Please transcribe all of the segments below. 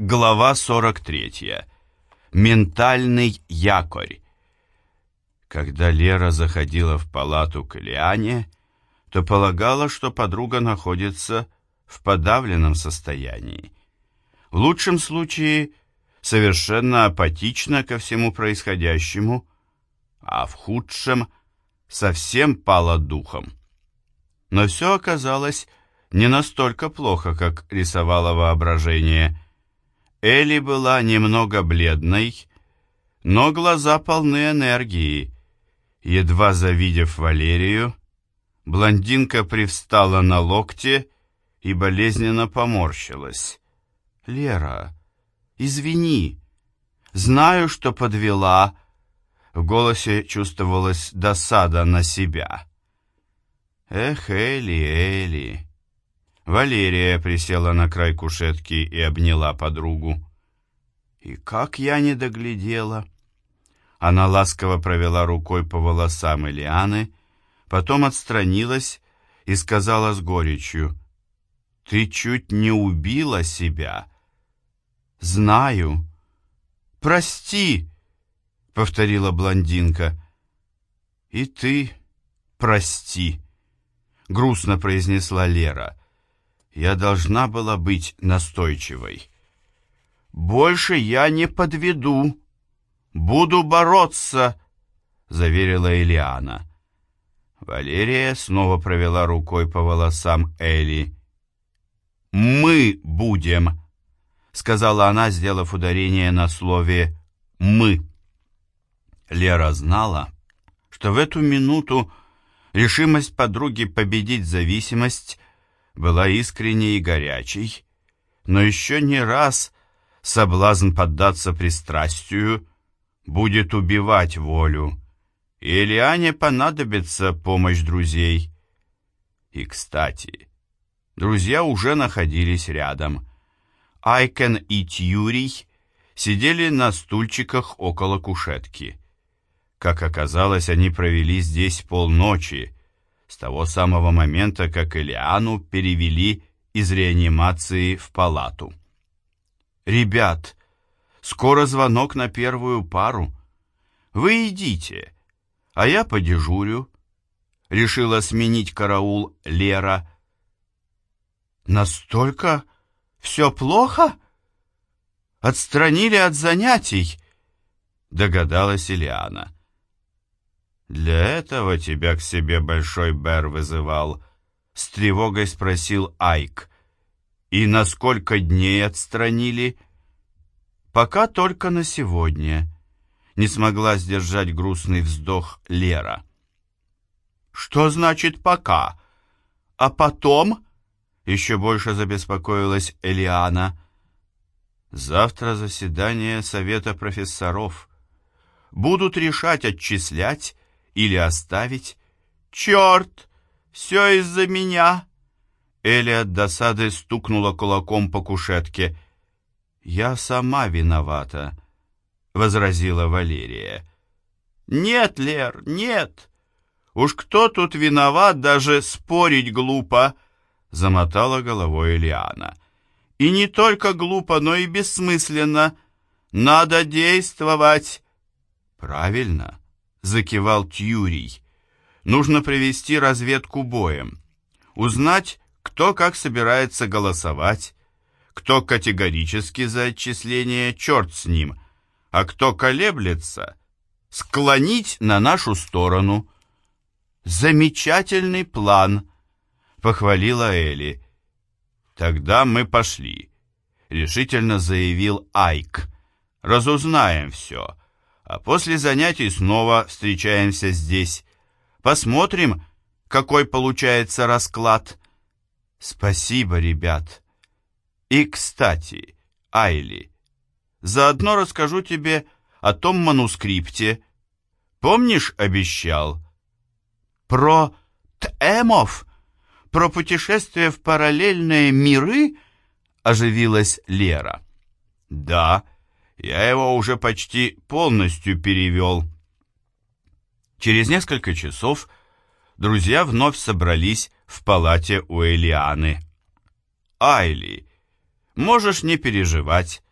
Глава 43. Ментальный якорь. Когда Лера заходила в палату к Лиане, то полагала, что подруга находится в подавленном состоянии. В лучшем случае совершенно апатична ко всему происходящему, а в худшем совсем пала духом. Но все оказалось не настолько плохо, как рисовало воображение – Элли была немного бледной, но глаза полны энергии. Едва завидев Валерию, блондинка привстала на локте и болезненно поморщилась. «Лера, извини, знаю, что подвела». В голосе чувствовалась досада на себя. «Эх, Элли, Элли!» Валерия присела на край кушетки и обняла подругу. «И как я не доглядела!» Она ласково провела рукой по волосам Элианы, потом отстранилась и сказала с горечью, «Ты чуть не убила себя!» «Знаю!» «Прости!» — повторила блондинка. «И ты прости!» — грустно произнесла Лера. Я должна была быть настойчивой. «Больше я не подведу. Буду бороться», — заверила Элиана. Валерия снова провела рукой по волосам Эли. «Мы будем», — сказала она, сделав ударение на слове «мы». Лера знала, что в эту минуту решимость подруги победить зависимость была искренней и горячей, но еще не раз соблазн поддаться пристрастию будет убивать волю, и Элиане понадобится помощь друзей. И, кстати, друзья уже находились рядом. Айкен и Тьюрий сидели на стульчиках около кушетки. Как оказалось, они провели здесь полночи, с того самого момента, как Элиану перевели из реанимации в палату. «Ребят, скоро звонок на первую пару. Вы идите, а я подежурю», — решила сменить караул Лера. «Настолько все плохо? Отстранили от занятий?» — догадалась Ильяна. «Для этого тебя к себе Большой Бэр вызывал?» С тревогой спросил Айк. «И на сколько дней отстранили?» «Пока только на сегодня», — не смогла сдержать грустный вздох Лера. «Что значит «пока»? А потом?» — еще больше забеспокоилась Элиана. «Завтра заседание Совета профессоров. Будут решать, отчислять или оставить. «Черт! Все из-за меня!» Эли от досады стукнула кулаком по кушетке. «Я сама виновата», — возразила Валерия. «Нет, Лер, нет! Уж кто тут виноват, даже спорить глупо!» — замотала головой Элиана. «И не только глупо, но и бессмысленно. Надо действовать!» «Правильно!» Закивал Тьюрий. Нужно провести разведку боем. Узнать, кто как собирается голосовать, кто категорически за отчисление, черт с ним, а кто колеблется, склонить на нашу сторону. «Замечательный план», — похвалила Элли. «Тогда мы пошли», — решительно заявил Айк. «Разузнаем все» а после занятий снова встречаемся здесь. Посмотрим, какой получается расклад. Спасибо, ребят. И, кстати, Айли, заодно расскажу тебе о том манускрипте. Помнишь, обещал? Про Тэмов? Про путешествие в параллельные миры? Оживилась Лера. Да, — я его уже почти полностью перевел. Через несколько часов друзья вновь собрались в палате у Элианы. «Айли, можешь не переживать»,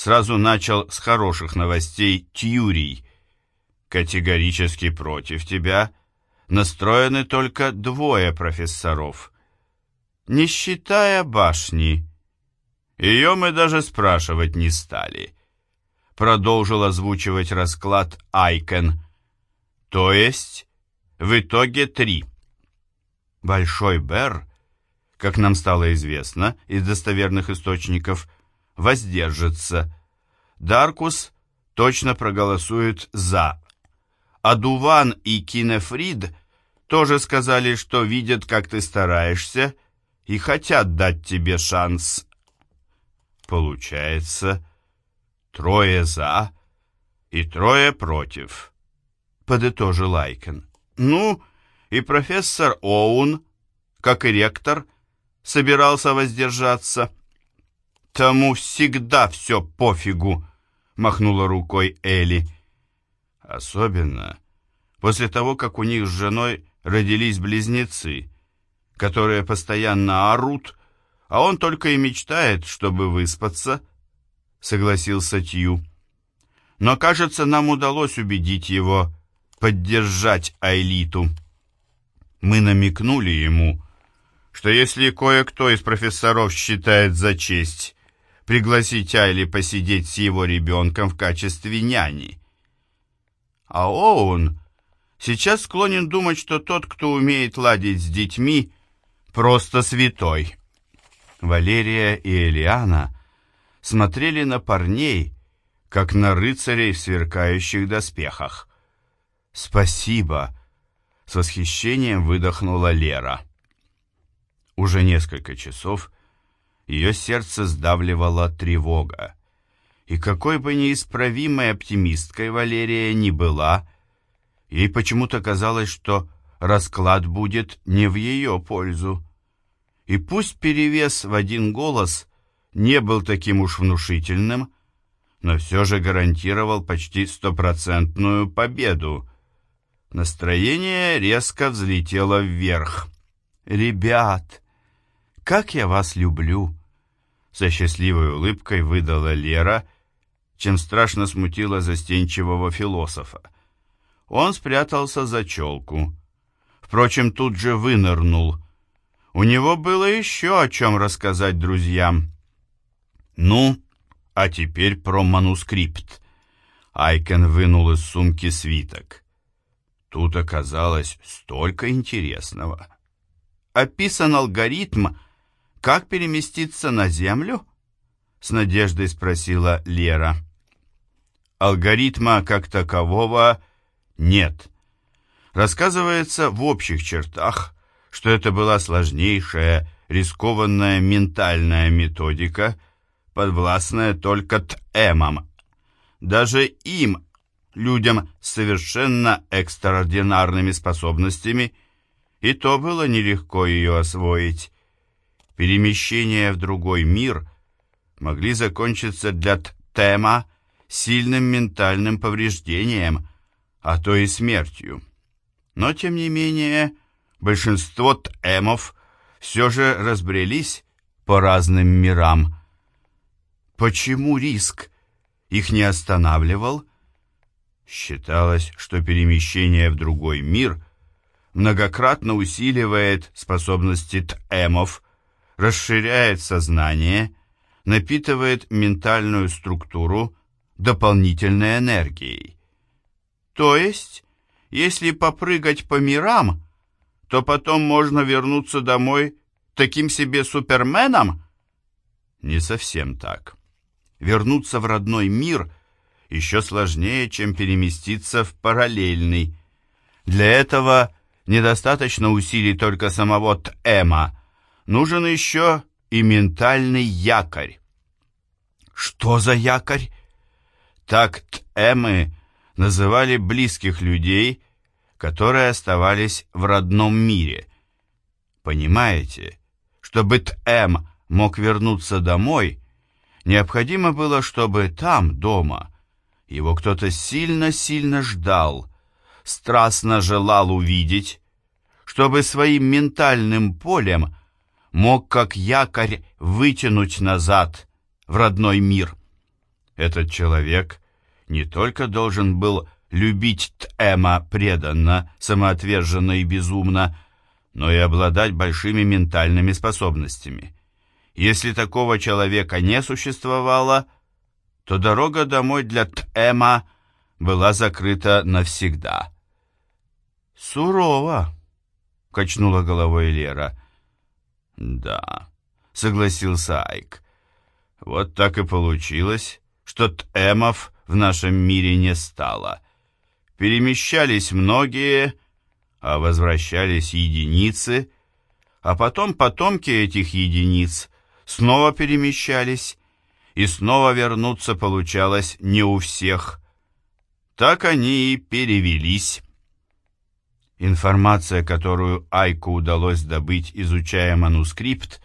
сразу начал с хороших новостей Тьюрий. Категорически против тебя настроены только двое профессоров. Не считая башни. Ее мы даже спрашивать не стали. Продолжил озвучивать расклад Айкен. То есть, в итоге три. Большой Бер, как нам стало известно из достоверных источников, воздержится. Даркус точно проголосует «за». А Дуван и Кинефрид тоже сказали, что видят, как ты стараешься, и хотят дать тебе шанс. Получается, трое «за» и трое «против», — подытожил Айкен. Ну, и профессор Оун, как и ректор, собирался воздержаться. «Тому всегда все пофигу», — махнула рукой Элли. Особенно после того, как у них с женой родились близнецы, которые постоянно орут, а он только и мечтает, чтобы выспаться, — согласился Тью. Но, кажется, нам удалось убедить его поддержать Айлиту. Мы намекнули ему, что если кое-кто из профессоров считает за честь пригласить Айли посидеть с его ребенком в качестве няни, а Оуэн сейчас склонен думать, что тот, кто умеет ладить с детьми, просто святой. Валерия и Элиана смотрели на парней, как на рыцарей в сверкающих доспехах. «Спасибо!» — с восхищением выдохнула Лера. Уже несколько часов ее сердце сдавливала тревога. И какой бы неисправимой оптимисткой Валерия ни была, ей почему-то казалось, что расклад будет не в ее пользу. И пусть перевес в один голос не был таким уж внушительным, но все же гарантировал почти стопроцентную победу. Настроение резко взлетело вверх. «Ребят, как я вас люблю!» Со счастливой улыбкой выдала Лера — чем страшно смутило застенчивого философа. Он спрятался за челку. Впрочем, тут же вынырнул. У него было еще о чем рассказать друзьям. «Ну, а теперь про манускрипт». Айкен вынул из сумки свиток. Тут оказалось столько интересного. Описан алгоритм, как переместиться на Землю? С надеждой спросила Лера. Алгоритма как такового нет. Рассказывается в общих чертах, что это была сложнейшая, рискованная ментальная методика, подвластная только ТЭМам. Даже им, людям с совершенно экстраординарными способностями, и то было нелегко ее освоить. Перемещение в другой мир могли закончиться для ТЭМа сильным ментальным повреждением, а то и смертью. Но, тем не менее, большинство тэмов все же разбрелись по разным мирам. Почему риск их не останавливал? Считалось, что перемещение в другой мир многократно усиливает способности тэмов, расширяет сознание, напитывает ментальную структуру дополнительной энергией. То есть, если попрыгать по мирам, то потом можно вернуться домой таким себе суперменом? Не совсем так. Вернуться в родной мир еще сложнее, чем переместиться в параллельный. Для этого недостаточно усилий только самого Тэма. Нужен еще и ментальный якорь. Что за якорь? Так тэмы называли близких людей, которые оставались в родном мире. Понимаете, чтобы Тэм мог вернуться домой, необходимо было, чтобы там, дома, его кто-то сильно-сильно ждал, страстно желал увидеть, чтобы своим ментальным полем мог как якорь вытянуть назад в родной мир. Этот человек не только должен был любить Тэма преданно, самоотверженно и безумно, но и обладать большими ментальными способностями. Если такого человека не существовало, то дорога домой для Тэма была закрыта навсегда. «Сурово», — качнула головой Лера. «Да», — согласился Айк. «Вот так и получилось, что Тэмов в нашем мире не стало. Перемещались многие, а возвращались единицы, а потом потомки этих единиц снова перемещались, и снова вернуться получалось не у всех. Так они и перевелись. Информация, которую Айку удалось добыть, изучая манускрипт,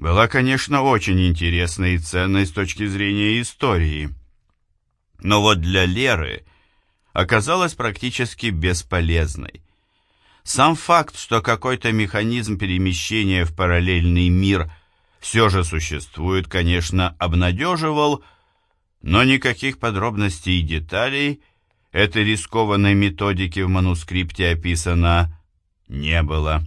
была, конечно, очень интересной и ценной с точки зрения истории. Но вот для Леры оказалась практически бесполезной. Сам факт, что какой-то механизм перемещения в параллельный мир все же существует, конечно, обнадеживал, но никаких подробностей и деталей этой рискованной методики в манускрипте описано не было.